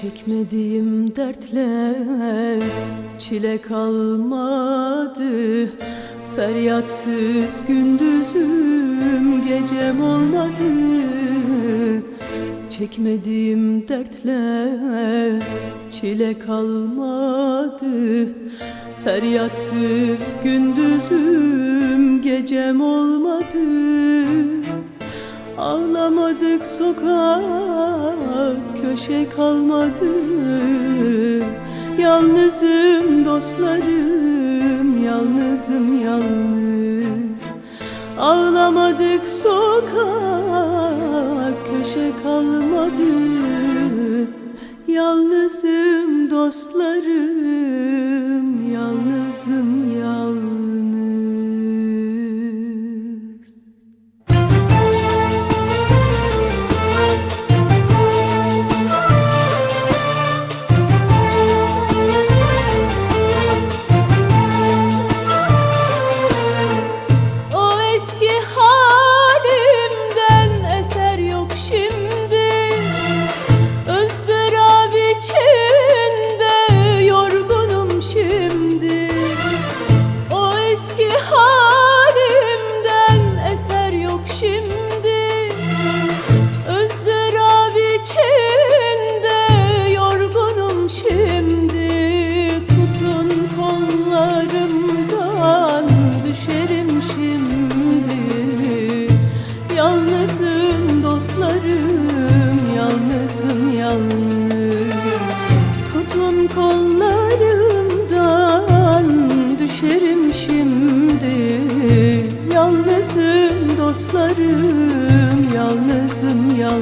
Çekmediğim dertler çile kalmadı. Feryatsız gündüzüm gecem olmadı. Çekmediğim dertler çile kalmadı. Feryatsız gündüzüm gecem olmadı. Ağlamadık sokak köşe kalmadı. Yalnızım dostlarım yalnızım yalnız. Ağlamadık sokak köşe kalmadı. Yalnızım dostlarım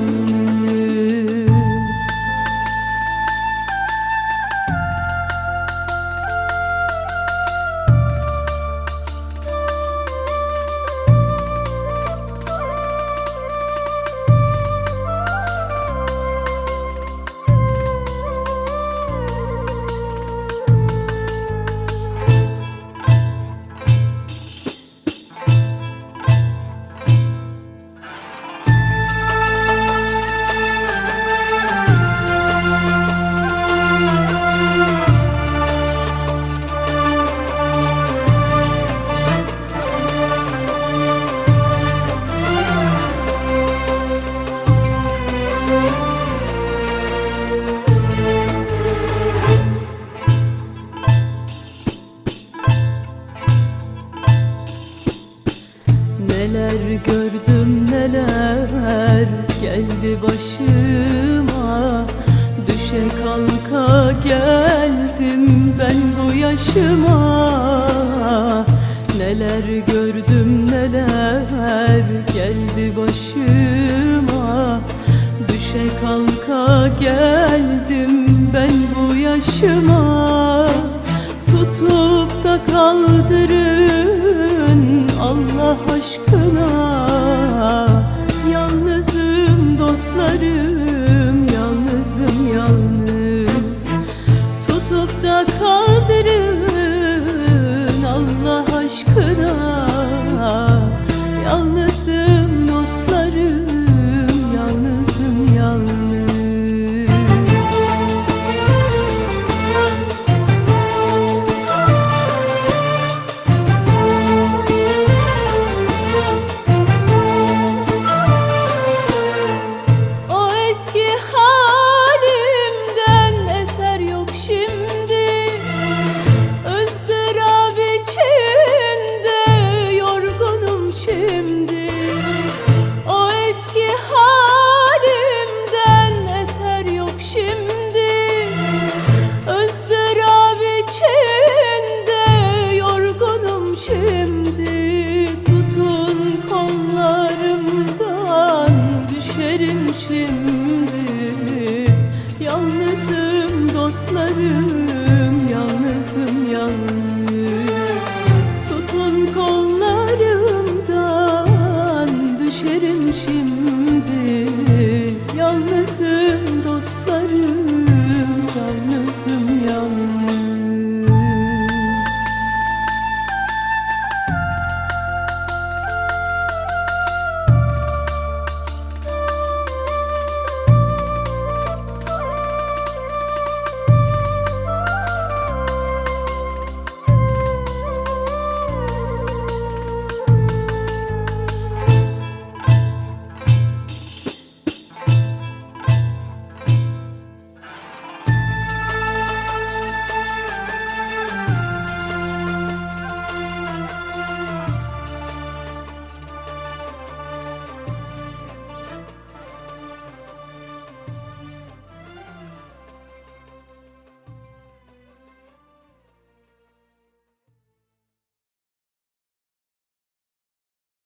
yalnızım yalnız geldim ben bu yaşıma. Neler gördüm neler geldi başıma. Düşe kalka geldim ben bu yaşıma. Tutup da kaldırın Allah aşkına. Yalnızım dostlarım kaldırın Allah aşkına.